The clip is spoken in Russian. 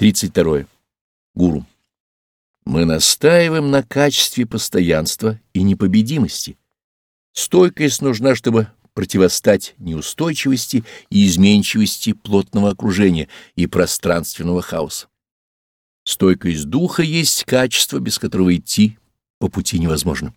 32. Гуру. Мы настаиваем на качестве постоянства и непобедимости. Стойкость нужна, чтобы противостать неустойчивости и изменчивости плотного окружения и пространственного хаоса. Стойкость духа есть качество, без которого идти по пути невозможно.